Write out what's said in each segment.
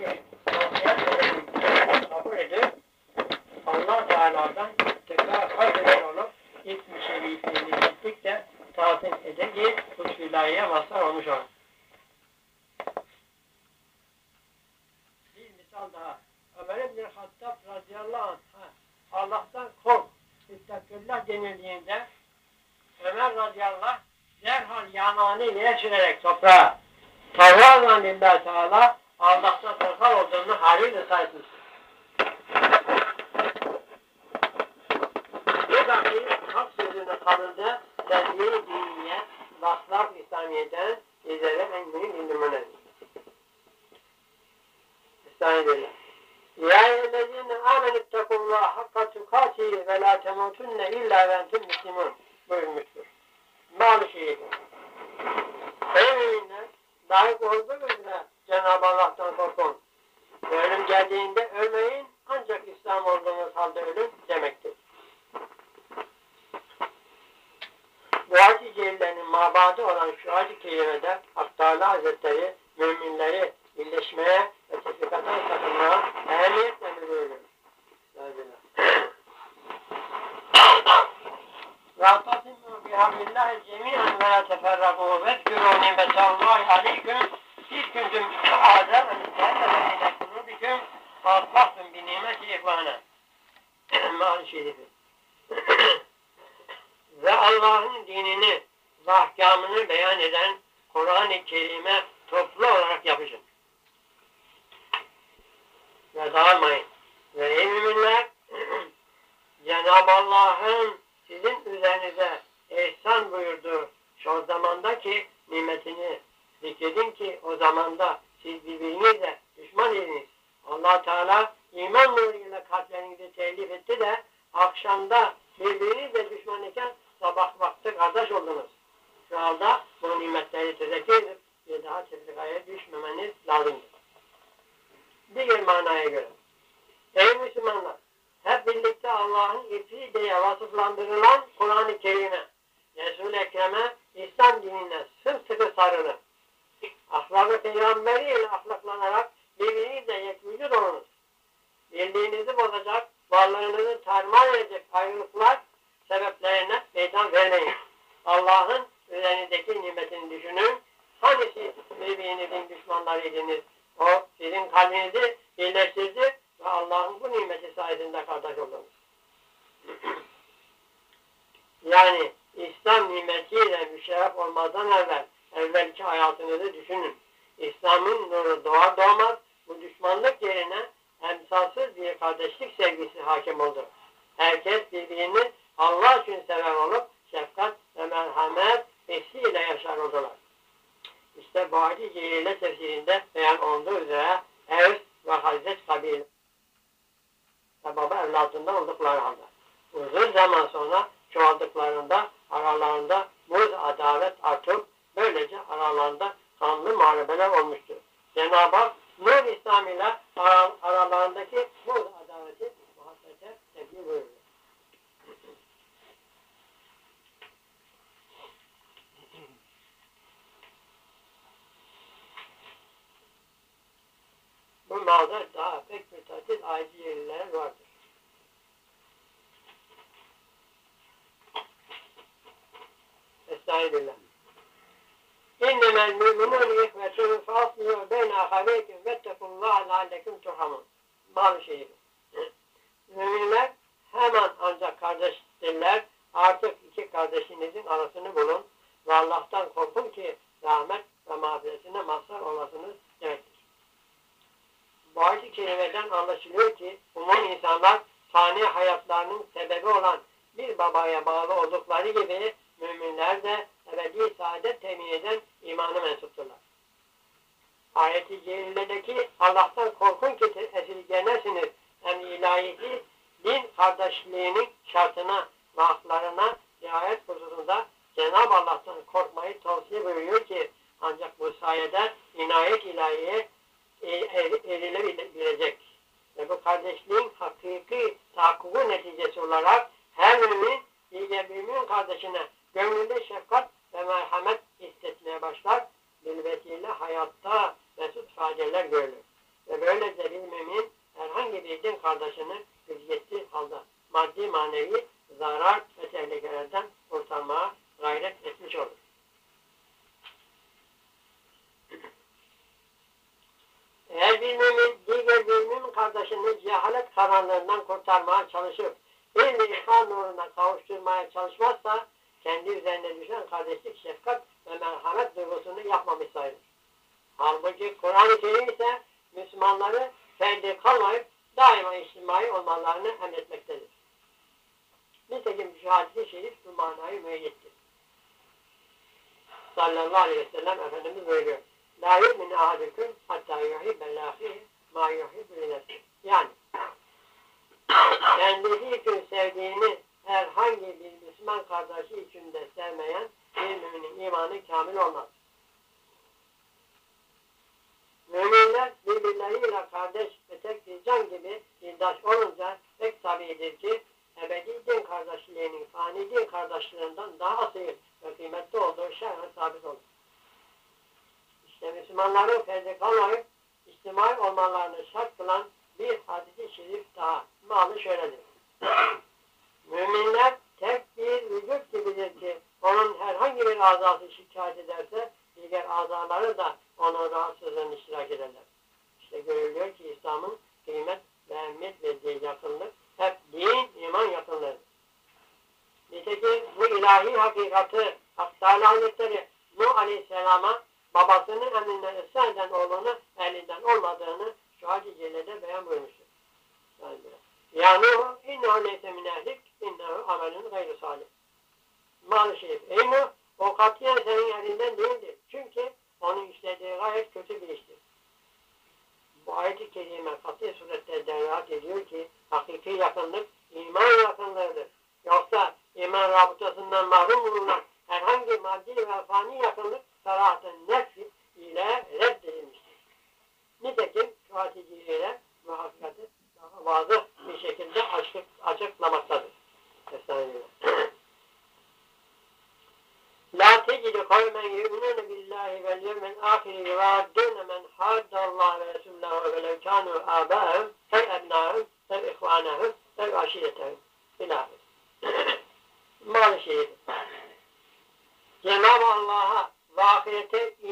ki kabul şu zamandaki nimetini zikredin ki o zamanda siz birbirinizle düşman idiniz. allah Teala iman nuruyla kalplerinizi telif etti de akşamda birbirinizle düşman iken sabah vakti kardeş oldunuz. Şu anda bu nimetleri tezekkür edip bir daha tefrikaya düşmemeniz lazımdır. Diğer manaya göre. Ey Müslümanlar! Hep birlikte Allah'ın ipi diye vasıflandırılan Kur'an-ı Kerim'e, Resul-i Ekrem'e, İslam dinine sımsıkı sarılın. Ahlak-ı peygamberiyle ahlaklanarak birbirinizle yekvücud olunuz. Birliğinizi bozacak, varlığınızı tarman edecek ayrılıklar sebeplerine meydan vermeyin. Allah'ın üzerinizdeki nimetini düşünün. Hani siz birbirinizin düşmanlarıydınız? O sizin kalbinizi birleştirdi ve Allah'ın bu nimeti sayesinde kardeş oldunuz. yani İslam nimetiyle müşerref olmadan evvel evvelki hayatınızı düşünün. İslam'ın nuru doğar doğmaz bu düşmanlık yerine emsalsız bir kardeşlik sevgisi hakim oldu. Herkes birbirini Allah için sever olup şefkat ve merhamet hissiyle yaşar oldular. İşte hadis Celile tefsirinde beyan olduğu üzere Evs ve Hazret kabile ve baba evlatından oldukları halde. Uzun zaman sonra çoğaldıklarında aralarında muz adalet artıp böylece aralarında kanlı muharebeler olmuştur. Cenab-ı Hak Nur İslam ile aralarındaki muz adaleti muhabbete sevgi buyuruyor. Bu malda daha pek mütatil ayrı yerler vardır. Estağfirullah. İnnemel müminun ihvetun faslihu beyne ahaveykum vettekullaha leallekum turhamun. Mal şerifi. Müminler hemen ancak kardeştirler. Artık iki kardeşinizin arasını bulun ve Allah'tan korkun ki rahmet ve mağfiretine mazhar olasınız demektir. Bu ayet-i kerimeden anlaşılıyor ki umum insanlar sani hayatlarının sebebi olan bir babaya bağlı oldukları gibi müminler de ebedi saadet temin eden imanı mensupturlar. Ayet-i Celile'deki Allah'tan korkun ki esirgenesiniz hem ilahisi din kardeşliğinin şartına ve haklarına riayet hususunda Cenab-ı Allah'tan korkmayı tavsiye buyuruyor ki ancak bu sayede inayet ilahiye erilebilecek. Ve bu kardeşliğin hakiki tahakkuku neticesi olarak her mümin diğer mümin kardeşine gönlünde şefkat ve merhamet hissetmeye başlar. Bilvesiyle hayatta mesut faceler görülür. Ve böylece bir mümin herhangi bir din kardeşini hüzgetli halde maddi manevi zarar ve tehlikelerden kurtarmaya gayret etmiş olur. Eğer bir mümin diğer bir mümin kardeşini cehalet karanlığından kurtarmaya çalışıp bir ihsan nuruna kavuşturmaya çalışmazsa kendi üzerine düşen kardeşlik, şefkat ve merhamet duygusunu yapmamış sayılır. Halbuki Kur'an-ı Kerim ise Müslümanları ferdi kalmayıp daima içtimai olmalarını emretmektedir. Nitekim şu hadis-i şerif bu manayı müeyyittir. Sallallahu aleyhi ve sellem Efendimiz buyuruyor. La yu'minu ahadüküm hatta yuhibbe lâfihi ma yuhibbu linefsi. Yani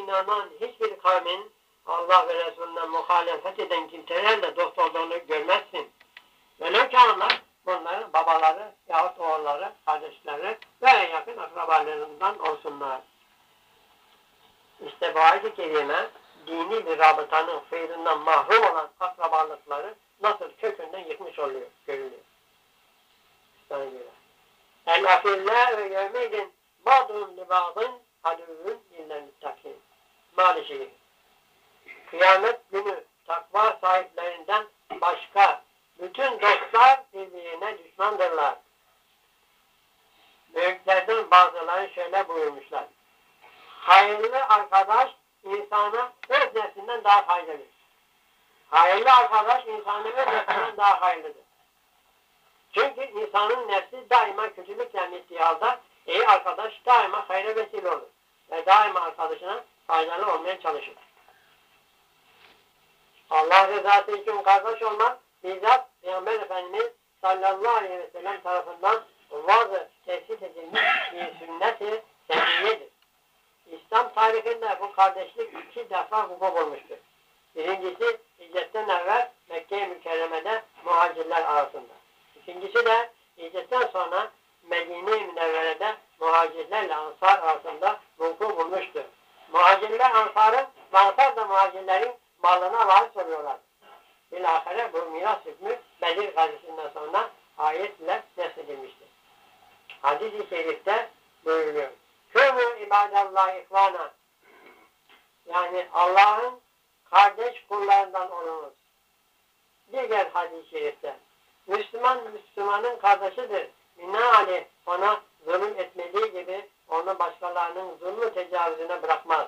inanan hiçbir kavmin Allah ve Resulüne muhalefet eden kimselerle dost olduğunu görmezsin. Velev kanlar bunların babaları yahut oğulları, kardeşleri ve en yakın akrabalarından olsunlar. İşte bu ayet-i kerime dini bir rabıtanın feyidinden mahrum olan akrabalıkları nasıl kökünden yıkmış oluyor, görülüyor. El afillâ ve yevmeydin ba'dun li ba'dın illel müttakin. Maalesef kıyamet günü takva sahiplerinden başka bütün dostlar birbirine düşmandırlar. Büyüklerden bazıları şöyle buyurmuşlar. Hayırlı arkadaş insana öz nefsinden daha faydalıdır. Hayırlı arkadaş insanı öz nefsinden daha hayırlıdır. Çünkü insanın nefsi daima kötülükle mittihalda, iyi arkadaş daima hayra vesile olur. Ve daima arkadaşına faydalı olmaya çalışır. Allah rızası için kardeş olmak bizzat Peygamber Efendimiz sallallahu aleyhi ve sellem tarafından bazı tesis edilmiş bir sünnet-i. İslam tarihinde bu kardeşlik iki defa hukuk olmuştur. Birincisi hicretten evvel Mekke-i Mükerreme'de muhacirler arasında. İkincisi de hicretten sonra Medine-i Münevvere'de muhacirlerle ansar arasında vuku bulmuştur. Muhacirler ansarın, ansar da muhacirlerin malına varis oluyorlar. Bilahare bu miras hükmü Bedir gazisinden sonra ayetle nesledilmiştir. Hadis-i şerifte buyuruyor. Kümü ibadallah ihvana yani Allah'ın kardeş kullarından olunuz. Diğer hadis-i şerifte Müslüman Müslümanın kardeşidir. Binaenaleyh ona zulüm etmediği gibi onu başkalarının zulmü tecavüzüne bırakmaz.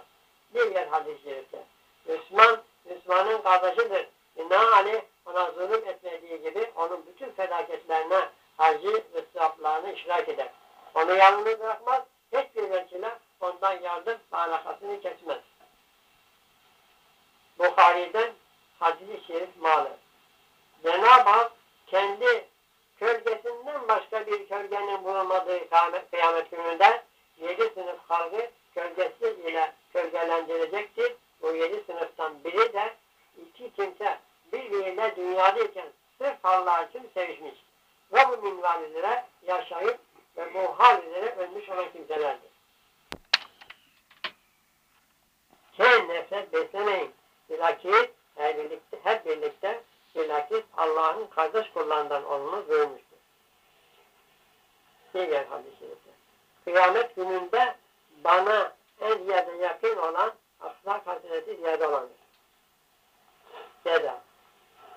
Diğer hadis-i şerifte Müslüman Müslümanın kardeşidir. Binaenaleyh ona zulüm etmediği gibi onun bütün felaketlerine harcı ve sevaplarını iştirak eder. Onu yalnız bırakmaz, hiçbir vesile ondan yardım alakasını kesmez. Bukhari'den hadis-i şerif malı. Cenab-ı Hak kendi kölgesinden başka bir kölgenin bulunmadığı kıyamet gününde yedi sınıf halkı kölgesi ile kölgelendirilecektir. Bu yedi sınıftan biri de iki kimse birbiriyle dünyadayken sırf Allah için sevişmiş. Ve bu minval üzere yaşayıp ve bu hal üzere ölmüş olan kimselerdir. Şey nefret beslemeyin. Bilakis hep birlikte, hep birlikte bilakis Allah'ın kardeş kullarından olmanız buyurmuştur. Diğer hadis-i. Kıyamet gününde bana en ziyade yakın olan aslak hasreti ziyade olandır. Ceza.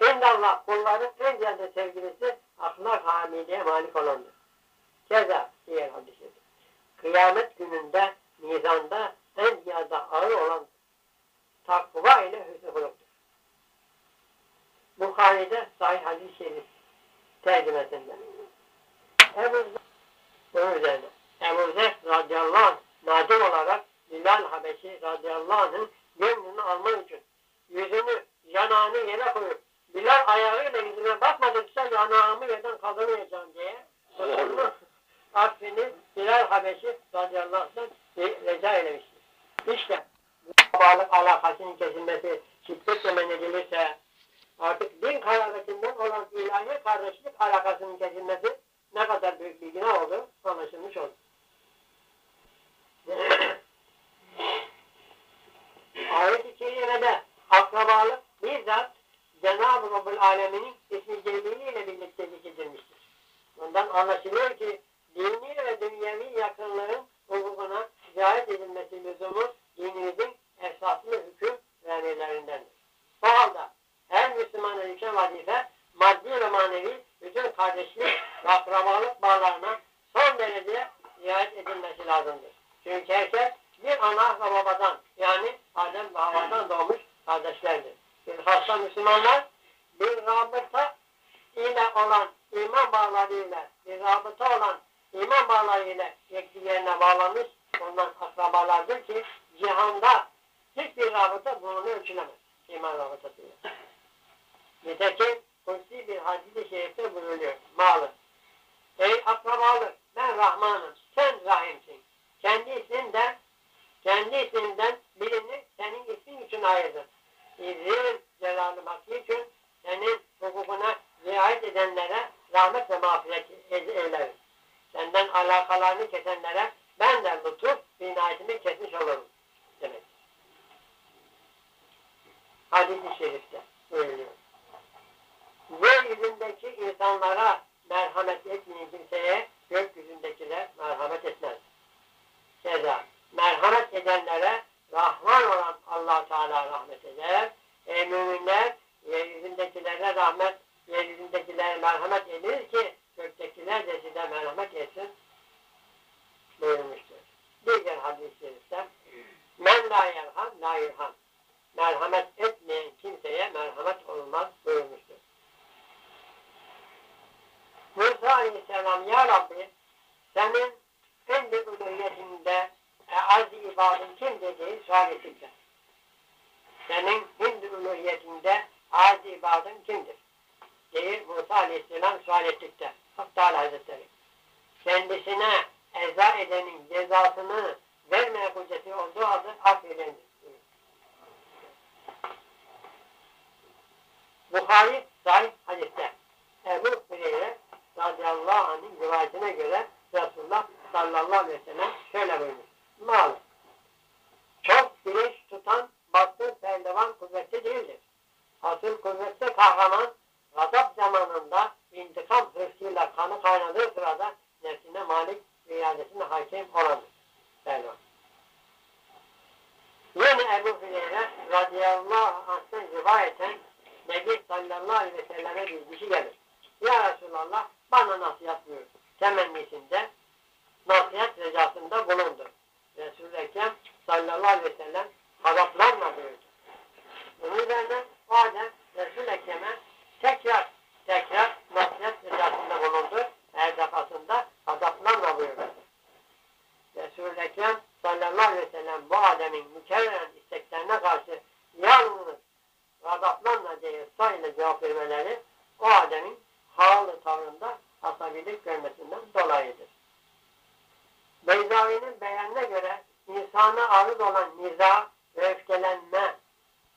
İndallah kulların en ziyade sevgilisi ahlak hamideye malik olandır. Ceza diğer hadis-i Kıyamet gününde mizanda en ziyade ağır olan takva ile hüsnü huluktur. Bukhari'de sahih hadis-i şerif tercümesinde. Ebu Zer. Ebu Zer radıyallahu anh nadim olarak Bilal Habeşi radıyallahu anh'ın gönlünü almak için yüzünü, yanağını yere koyup Bilal ayağıyla yüzüne bakmadıkça yanağımı yerden kaldırmayacağım diye affini Bilal Habeşi radıyallahu anh'tan rica eylemiştir. İşte bu bağlık alakasının kesilmesi şiddetle men edilirse artık din kararetinden olan ilahi kardeşlik ettikler. Senin Hindu uluhiyetinde az ibadın kimdir? diye Musa Aleyhisselam sual ettikler. Hak Hazretleri. Kendisine eza edenin cezasını vermeye kudreti olduğu adı affedendir. Bukhari sahih hadiste Ebu Hureyre radıyallahu anh'ın rivayetine göre Resulullah sallallahu aleyhi ve sellem şöyle buyurmuş. Mal, çok güneş tutan bastır pehlivan kuvvetli değildir. Asıl kuvvetli kahraman gazap zamanında intikam hırsıyla kanı kaynadığı sırada nefsine malik ve iadesine hakim olandır. Pehlivan. Yine Ebu Hüreyre radıyallahu anh'tan rivayeten Nebi sallallahu aleyhi ve selleme bir kişi gelir. Ya Resulallah bana nasihat buyur. Temennisinde nasihat ricasında bulundu. Resul-i Ekrem sallallahu aleyhi ve sellem hazaplanma buyurdu. Bunun üzerine o adam Resul-i Ekrem'e tekrar tekrar nasihat ricasında bulundu. Her defasında hazaplanma buyurdu. Resul-i Ekrem sallallahu aleyhi ve sellem bu ademin mükerreren isteklerine karşı yalnız gazaplanma diye sa ile cevap vermeleri o Adem'in havalı tavrında asabilik görmesinden dolayıdır. Beyzavi'nin beyanına göre insana arız olan niza öfkelenme,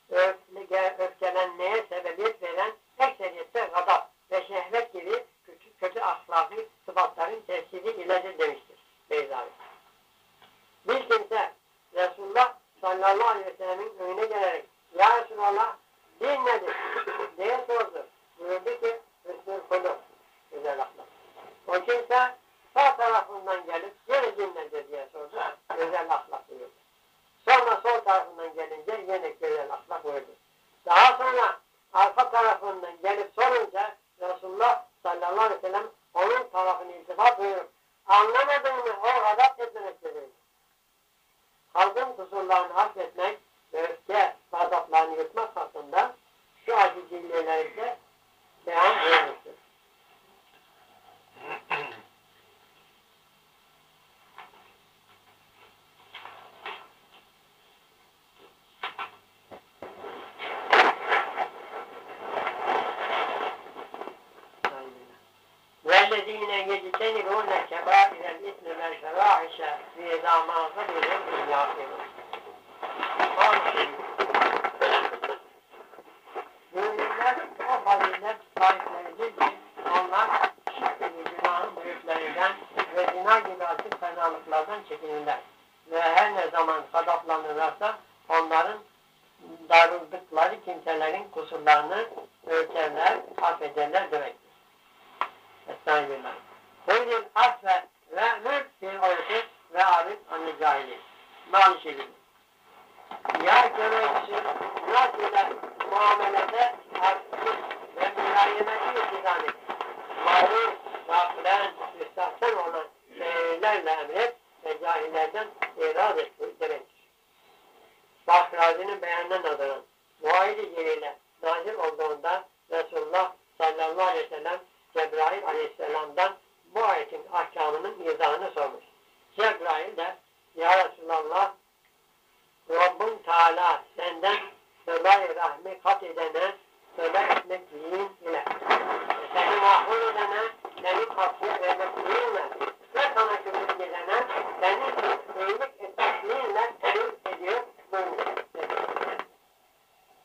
öfke, öfkelenmeye sebebiyet veren ekseriyette gadap ve şehvet gibi kötü, kötü ahlaki sıfatların tesiri ilacı demiştir Beyzavi. Bir kimse Resulullah sallallahu aleyhi ve sellemin önüne gelerek Ya Resulallah bu ayetin ahkamının izahını sormuş. Cebrail de Ya Resulallah Rabbim Teala senden söyle rahmi kat edene söyle etmek din ile seni mahvur edene seni kapıya vermekliğinle ve sana küfür edene seni iyilik etmekliğinle temin ediyor buyurmuş.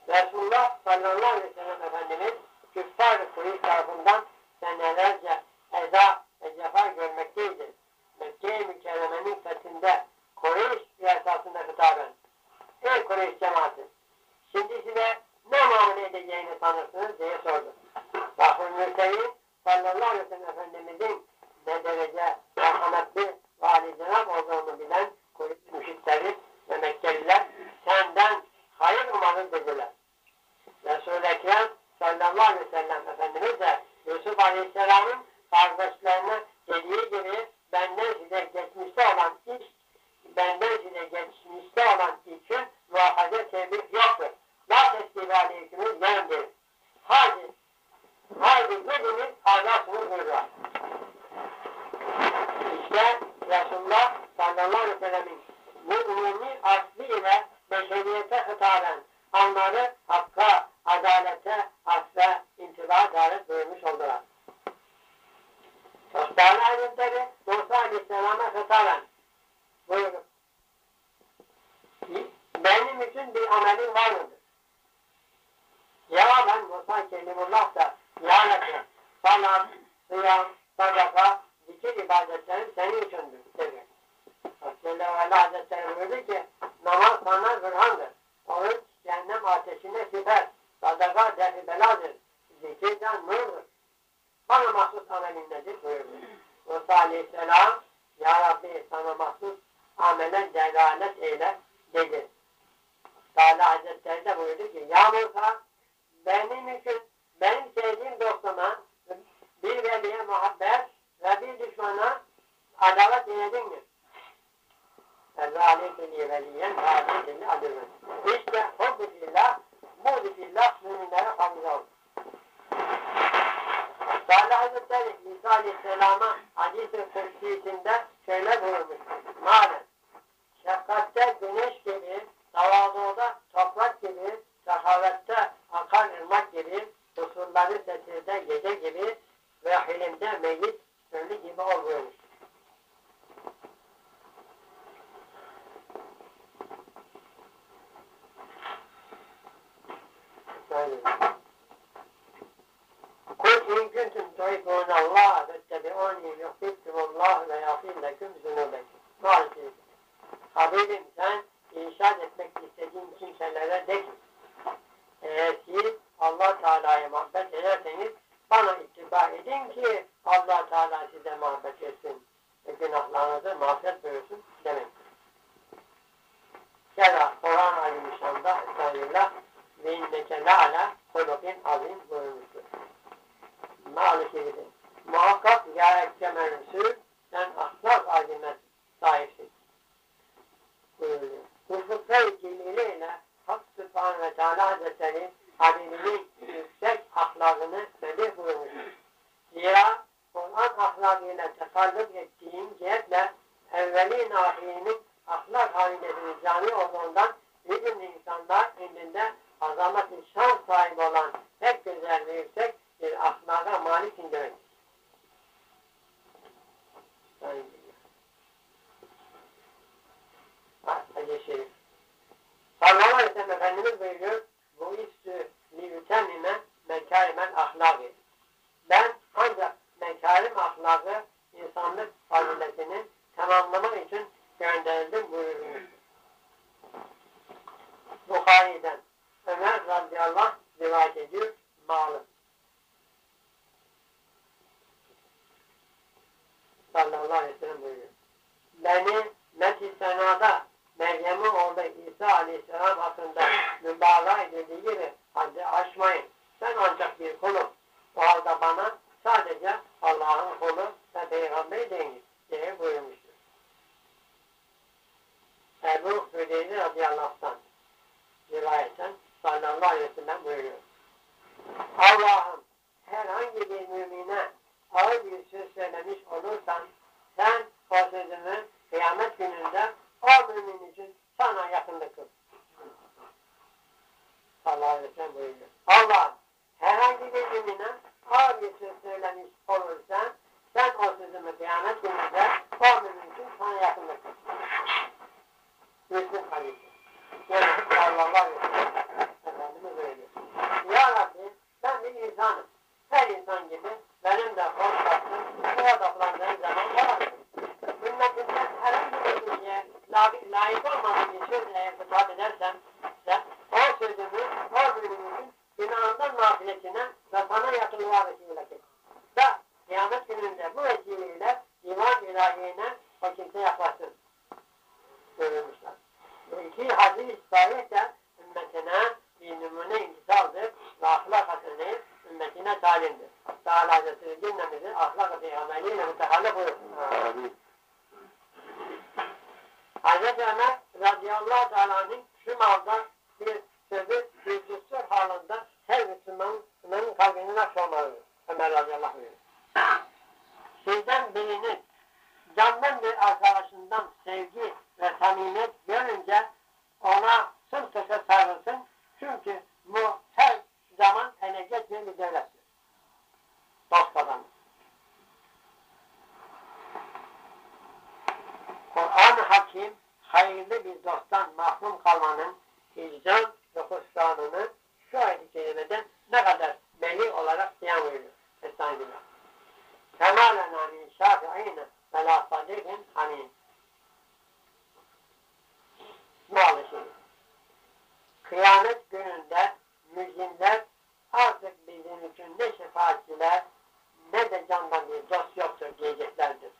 Resulullah sallallahu aleyhi ve sellem Efendimiz küffar-ı tarafından senelerce eza ve cefa görmekteydi. Mekke-i Mükerreme'nin fethinde Kureyş esasında hitaben. Ey Kureyş cemaati! Şimdi size ne muamele edeceğini sanırsınız diye sordu. Rahul Mürtevi sallallahu aleyhi ve sellem Efendimizin ne derece merhametli ve âli olduğunu bilen Kureyş müşrikleri ve Mekkeliler senden hayır umarız dediler. Resul-i Ekrem sallallahu aleyhi ve sellem Efendimiz de Yusuf Aleyhisselam'ın kardeşlerine dediği gibi benden size geçmişte olan iş, benden size geçmişte olan için muhafaza tebrik yoktur. La tesbih aleykümün yendir. Hadi, hadi gidiniz Allah'ını buyuruyor. İşte Resulullah sallallahu aleyhi ve sellemin bu umumi aslı ile beşeriyete hitaben onları hakka, adalete, asla intiba davet buyurmuş oldular. Dostane Hazretleri Musa Aleyhisselam'a hitaben buyurun. Benim için bir amelin var mıdır? Cevaben Musa Kelimullah da Ya Rabbi, salat, sıyam, sadaka, zikir ibadetlerim senin içindir dedi. Resulü ve Hazretleri buyurdu ki namaz sana bürhandır. Oruç cehennem ateşine siper. Sadaka defi beladır. Zikir de nurdur. Bana mahsus amelin nedir buyurdu. Musa Aleyhisselam Ya Rabbi sana mahsus amele delalet eyle dedi. Teala Hazretleri de buyurdu ki Ya Musa benim için benim sevdiğim dostuma bir veliye muhabbet ve bir düşmana adalet eyledin mi? Zâlikeli veliyen zâlikeli adırın. İşte hubbu fillah, buğdu fillah müminlere fazla olur. Teala Hazretleri İsa Aleyhisselam'a hadis-i kürsiyyisinde şöyle buyurmuştur. Maalesef şefkatte güneş gibi, tavazuda toprak gibi, sehavette akan ırmak gibi, kusurları sesinde gece gibi ve hilimde meyit ölü gibi ol buyurmuştur. Thank you. Kul in kuntum tuhibbun Allah fettebi'uni yuhbibkumullah ve yafir leküm zunubekum. Maalesef. Habibim sen inşaat etmek istediğin kimselere de ki eğer siz Allah Teala'ya muhabbet ederseniz bana ittiba edin ki Allah Teala size muhabbet etsin ve günahlarınızı mağfiret buyursun demek. Kera Kur'an-ı Azimüşşan'da Estağfirullah ve inneke la'ala hulukin azim buyurmuştur. Maalesef muhakkak ya ekkemen Resul sen ahlak azimet sahipsin. Buyuruyor. Hufukta ciliyle Hak Sübhane ve Teala Hazretleri Habibinin yüksek ahlakını medih buyurmuştur. Zira Kur'an ahlakıyla tekallüp ettiğim cihetle evvelin ahirinin ahlak halindesinin cami olduğundan bütün insanlar indinde azamet-i şan sahibi kimse yaklaşsın. Buyurmuşlar. Bu iki hadis de ümmetine bir numune intisaldır ve ahlak haseneyip ümmetine talimdir. Teala Hazretleri cümlemizi ahlak-ı peygamberiyle mütehalle buyursun. Hazreti Ömer radıyallahu teala'nın şu malda bir sözü yüzüstü halinde her Müslümanın kalbinin akşamalıdır. Ömer radıyallahu anh. Sizden birinin candan bir arkadaşından sevgi ve samimiyet görünce ona sımsıkı sarılsın. Çünkü bu her zaman geçmeyen bir devlettir. Dost adamı. Kur'an-ı Hakim hayırlı bir dosttan mahrum kalmanın hicran ve husranını şu ayet-i kerimede ne kadar belli olarak beyan buyuruyor. Estağfirullah. Kemalena min şafi'ine ve la sadikin hamim. Maalesef. Kıyamet gününde müjinler artık bizim için ne şefaatçiler ne de candan bir dost yoktur diyeceklerdir.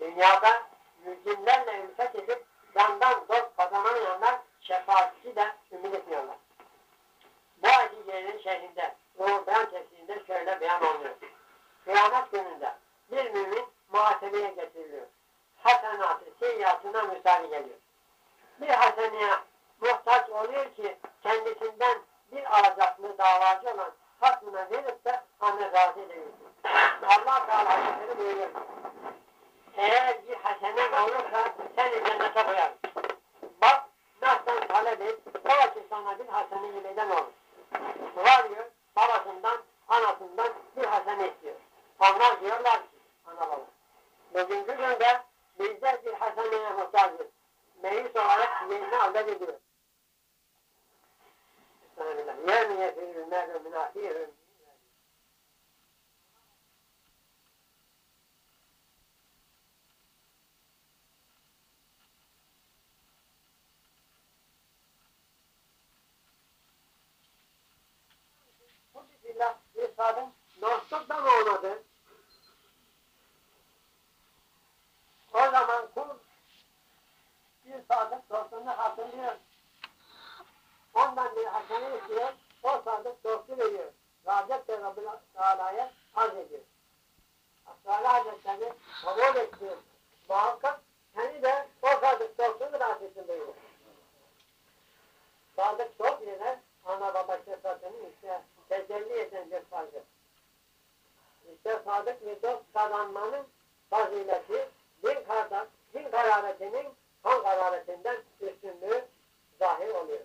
Dünyada müjinlerle ülfet edip candan dost kazanamayanlar şefaatçi de ümit etmiyorlar. Bu hadiselerin şehrinde, Ruh Beyan tefsirinde şöyle beyan oluyor. Kıyamet gününde bir mümin muhasebeye getiriliyor. Hasenatı, seyyatına müsaade geliyor. Bir haseneye muhtaç oluyor ki kendisinden bir alacaklı davacı olan hakkına verip de anne razı edebilsin. Allah Teala Hazretleri buyuruyor. Eğer bir hasenen olursa seni cennete koyar. Bak nasıl talep et, o ki sana bir hasene ileden olur. Varıyor, babasından, anasından bir hasene istiyor. Onlar diyorlar ki, bugünkü günde bizde bir haseneye muhtacız. Meyis olarak yerine adet ediyor. Estağfirullah. Yer mi yefirül Mevla münafihim. Bu bismillah bir sadım dostluk da mı olmadı? O zaman kul bir sadık dostunu hatırlıyor. Ondan bir hasene istiyor. O sadık dostu veriyor. Racet de Rabbül Teala'ya arz ediyor. Teala Hazretleri kabul ettiği muhakkak seni de o sadık dostunu rahat etsin buyuruyor. Sadık dost ile ana baba şefkatini işte tecelli eden cephacı. İşte sadık bir dost kazanmanın fazileti din, kardan, din kararetinin kan kararetinden üstünlüğü zahir oluyor.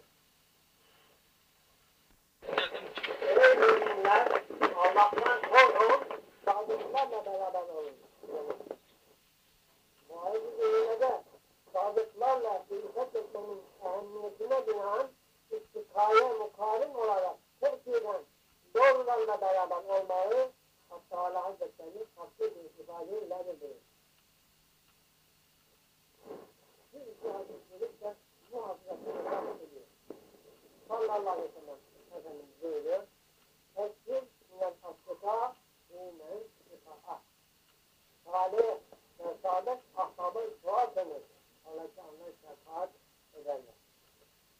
Ey müminler, Allah'tan korkun, sadıklarla beraber olun. Muayyiz de sadıklarla ilfet etmenin ehemmiyetine binaen istikaya mukarin olarak Türkiye'den doğrularla beraber olmayı hatta Allah Hazretleri haklı bir ifadeyle veriyor. Bir iki hadislik de bu hadisleri ifade ediyor. Sallallahu aleyhi ve sellem Efendimiz buyuruyor. Eksil minel aslıka imen şifa'a. Salih ve sadık ashabı sual denir. Allah ki anlayış şefaat ederler.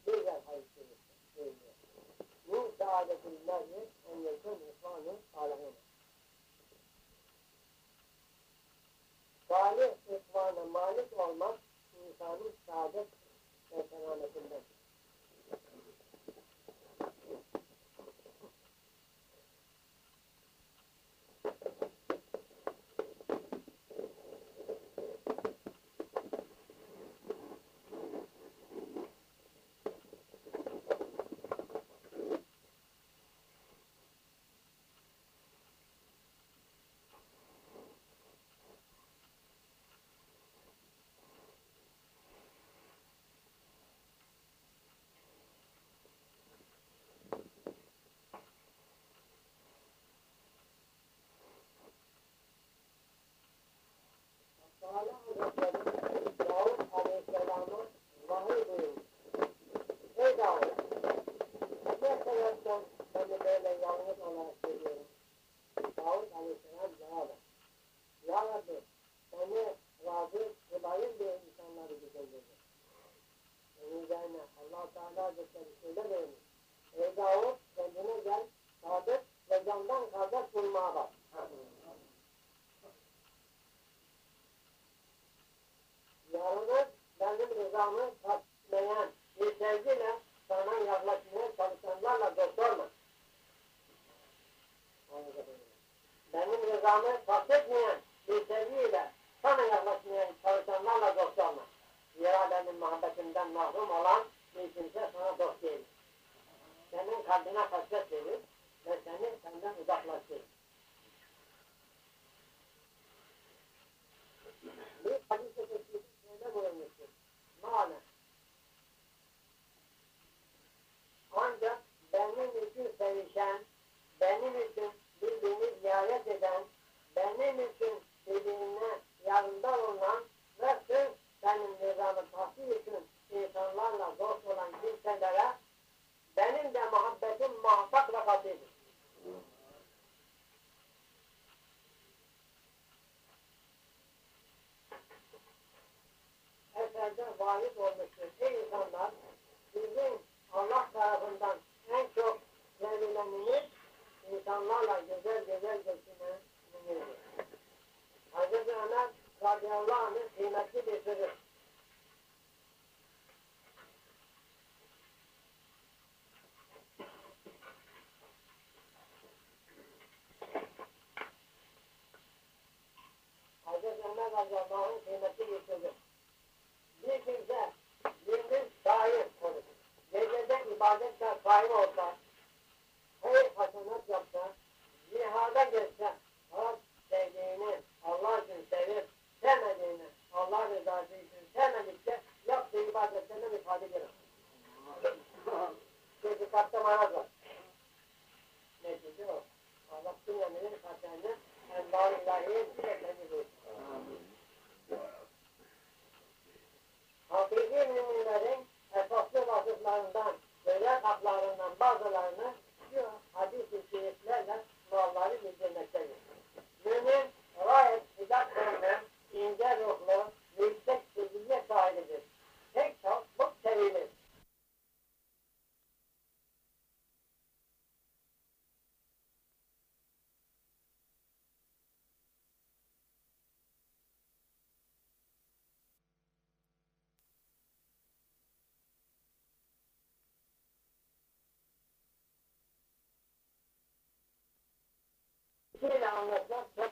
Bir güzel hadis-i söylüyor. Min saadetil mer'i en yekun ihvanı Ja, İkiyle anlatmak çok kolay olur.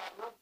that one.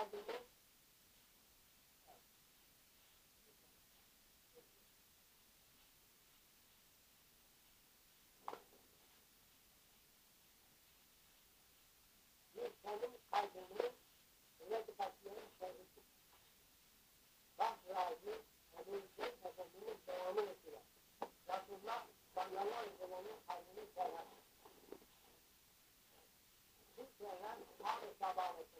Kalbini biz senin kalbini redikasyon çevirdik. Bak razı, Ebu-i Efendimiz beyanı ettiler. Resulullah sallallahu aleyhi ve sellem'in kalbini sever. Bu sever Tanrı sabahletinde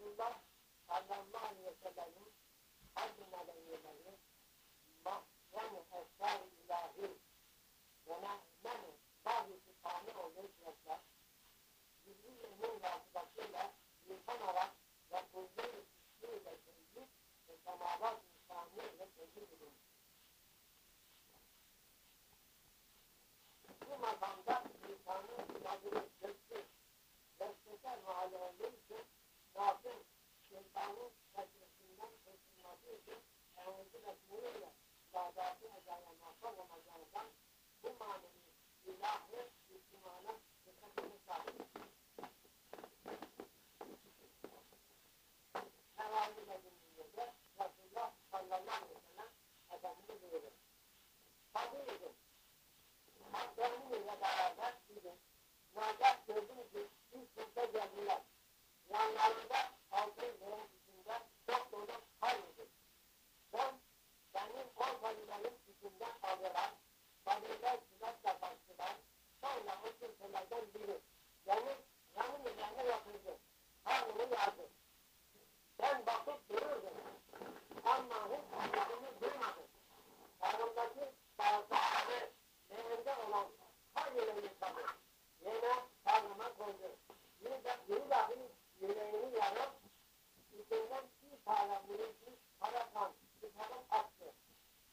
Resulullah sallallahu aleyhi ve sellem'in hacın aleyhileri mahzene esrar ilahi ve bazı sultanı olduğu süreçler Cibril'in vasıtasıyla insan olarak Resulü'nün ismiyle tevhid ve semavat. Bu makamda insanın nazını göktür, destekler hale olduğu için Rabbim şeytanın secdesinden kurtulması için Eûzü Besmele'yle ibadatı edaya muvaffak olacağından bu manevi ilahi Müslümana dikkatini sağlıyor. Herhalde dediğinde de Resulullah sallallahu aleyhi ve sellem Efendimiz buyuruyor. Tabi edin. Haklarıyla beraber gidin. Muhakkak gördüm ki bir sınıfta geldiler. Yanlarında verin içinde çok dolu hayırdır. Ben benim fadilerin içinden alırlar. Fadiler sünnetle baktılar. Sonra o kimselerden biri benim yanım üzerine yatırdı. Karnımı yardı. Ben bakıp dururdum. Ama hiç anlamını duymadım. Karnımdaki bağırsakları beynimde olan her yerini yıkadı. Yine koydu. Bir de bir dahi yüreğini içinden bir tane birisi kara kan çıkarıp attı.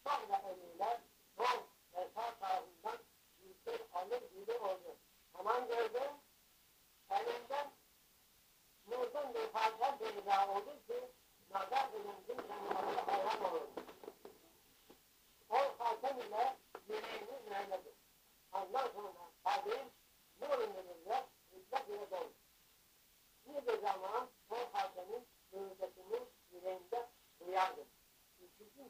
Sonra eliyle sol ve sağ tarafından bir şey alır gibi oldu. Hemen gördüm. Elimden nurdan bir parça bir oldu ki nazar bulunduğum kendime hayran olur. O kalkan ile yüreğini mühürledi. Ondan sonra kalbim nur ünlüğüyle hizmet ile doldu. Bir zaman o kalkanın mühürletini yüreğinde duyardım. Üçüncü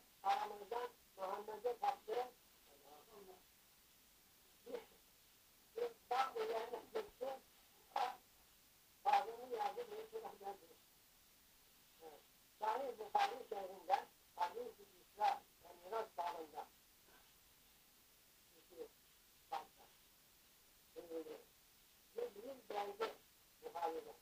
aramızdan Muhammed'e baktı. Bir tam uyanıp gitti. Bazını yazdı diye kulaklar dedi. Sahih Bukhari şehrinden Hadis-i İsra ve Miras bağında Bizim geldi Bukhari'de.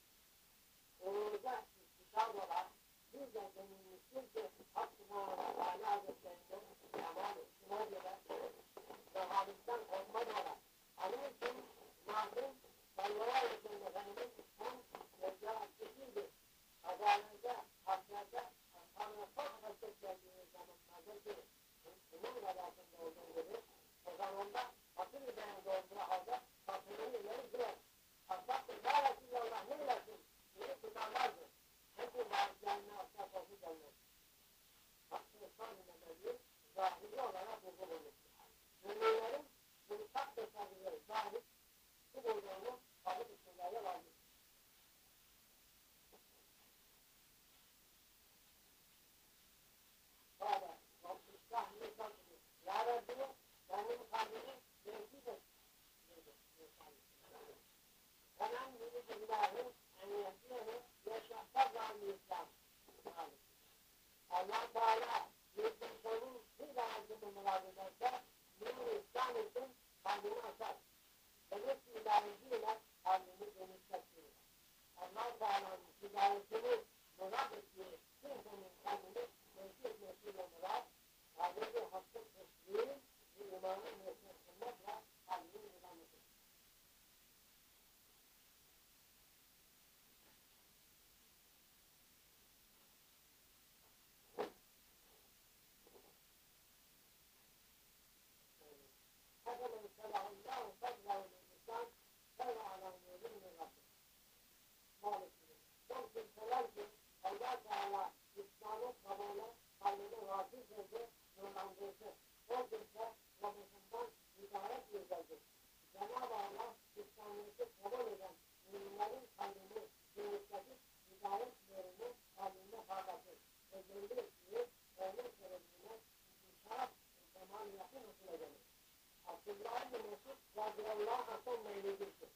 onurda istikrar olan bir de denilmiştir ki Hakkı Muhammed Ali Hazretleri'nden Kemal Şuna göre ve Halis'ten korkma Abdullah bin Mesud radıyallahu anh'tan meyledirdir.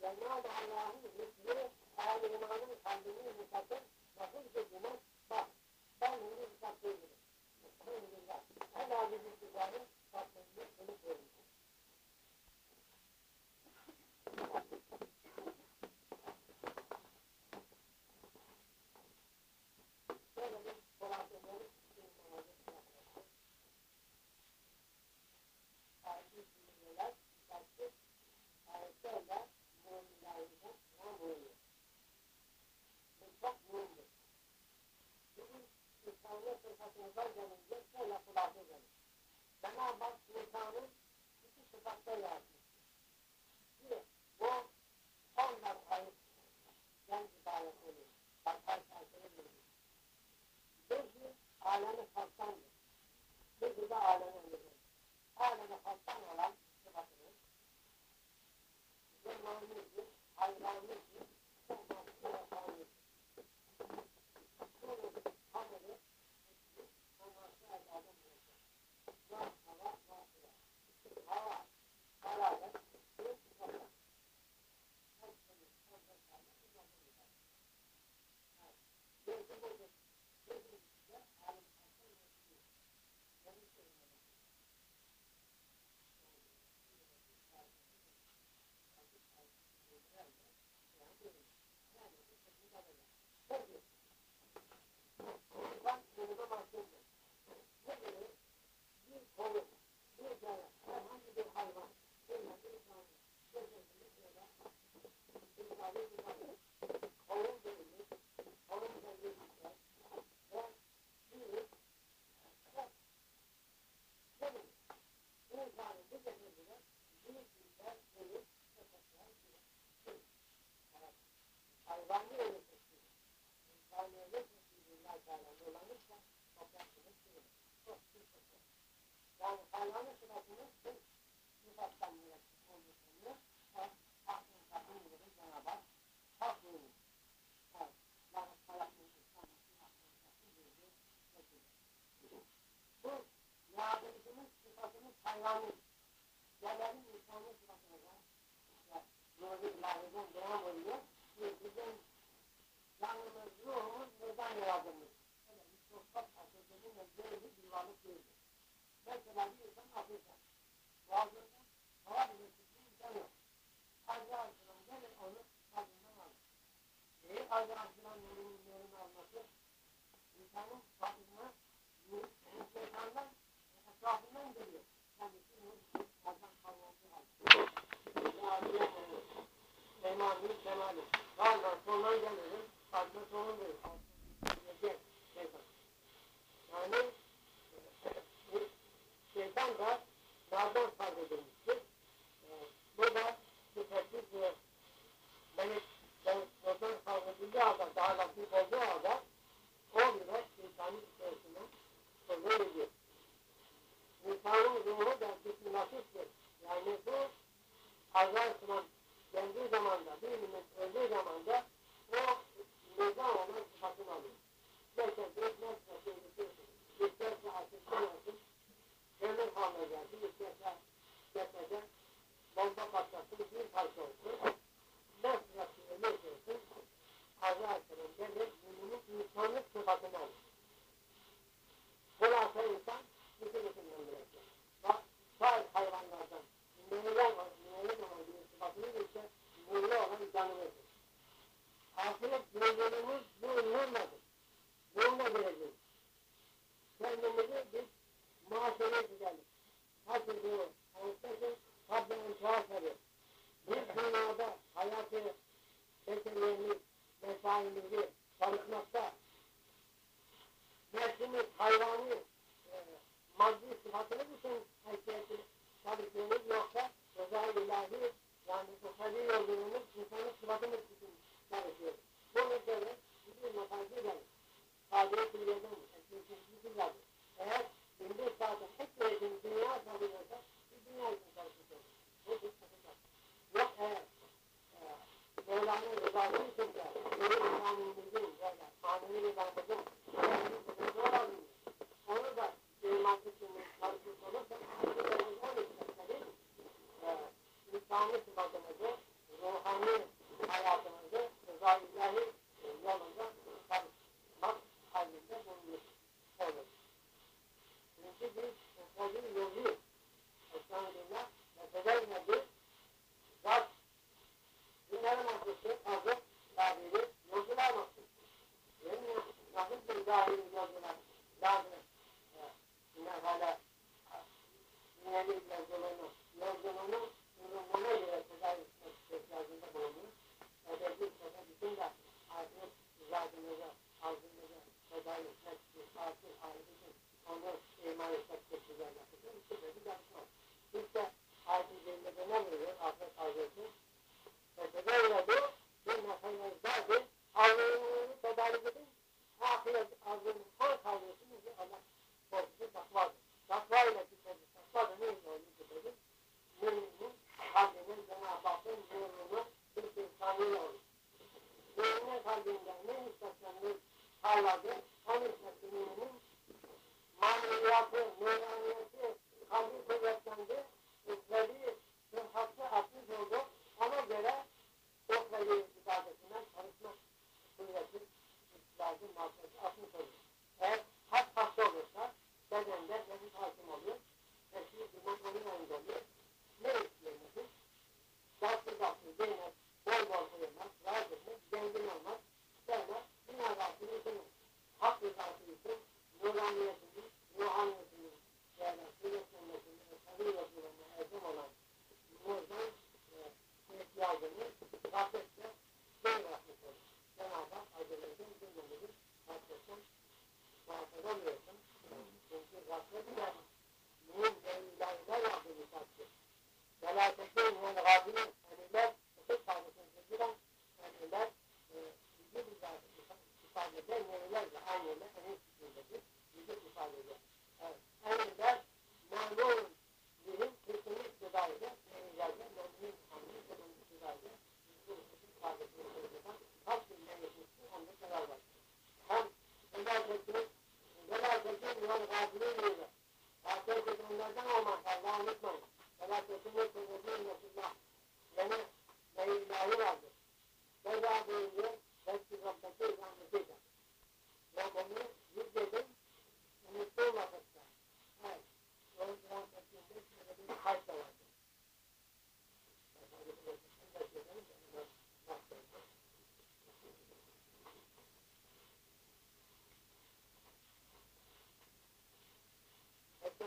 Cenab-ı Allah'ın hükmü, alimanın kalbini yıkatır, nasıl ki bunu bak, ben bunu yıkatıyorum. Elhamdülillah. Helal bir güzelin tatlılığını. çok mühimdir. Bizim insanlık sıfatımıza gelince şöyle kulaklı gelir. Cenab-ı Hak insanı iki sıfatta yaratmıştır. Bir, bu sonlar ayıp. Genç hidayet olur. Başka şartını bilmiş. Beşi, alemi haktandır. Beşi de alemi ölür. Alemi haktan olan sıfatımız. Zamanımızdır, hayranımızdır. olur. Bir kere herhangi bir hayvan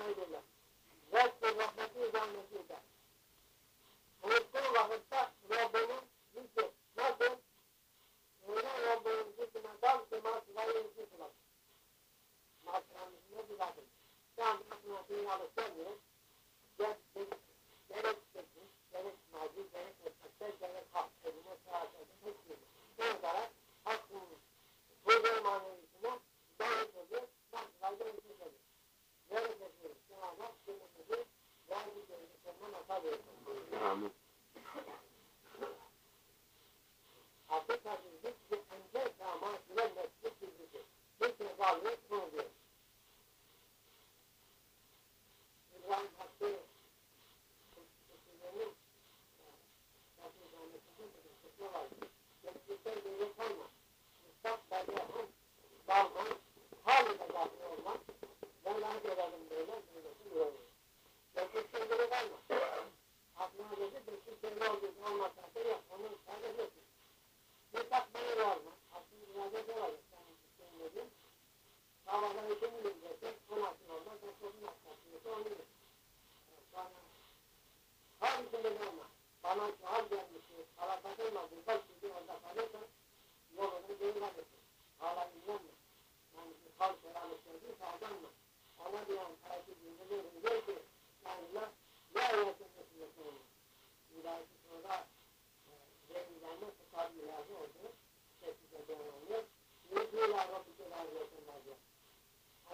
Elhamdülillah. Gerçekten rahmetli zannetti.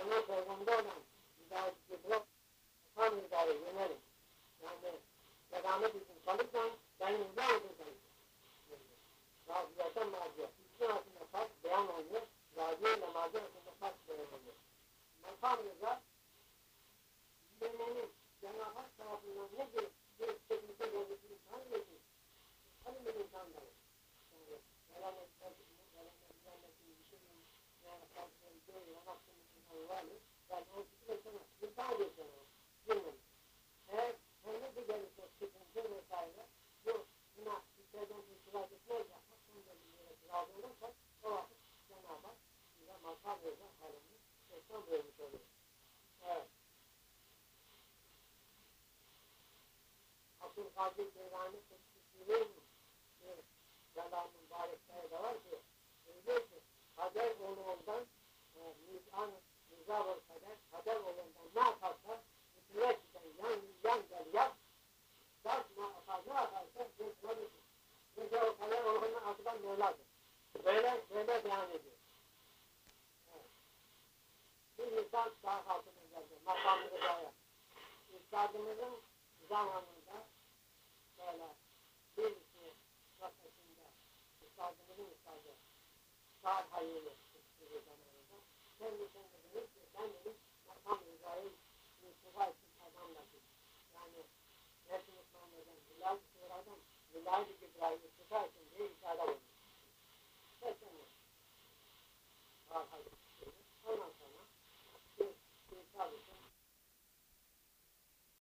Ama peygamber olan hidayeti bırak, tam hidayet yönelim. Yani selamet için çalışsan, ben imza edeceğim. Raziyete maziye. İkisi arasında fark beyan oluyor. Raziye ile maziye arasında fark beyan oluyor. Makam rıza, yemenin Cenab-ı Hak tarafından ne bir bir şekilde gördüğünü sanmıyorsun. Hani bir insan da. Yani, Abdülkadir Geylani Kutlusu'nun bir yalan mübarekleri de var ki, öyle ki, kader oğlundan, e, mizan, mizan ol kader, kader oğlundan ne yaparsa, giden yan, yan gel yap, ne yapar, ne bir konuşur. Çünkü o kader oğlundan atılan Mevla'dır. Böyle, böyle beyan ediyor. Evet. Bir insan daha altına geldi, makamı rızaya. Üstadımızın zamanında böyle birisi rafetinde üstadımızın üstadı Sa'd Halil'i istediği zamanında kendisine society,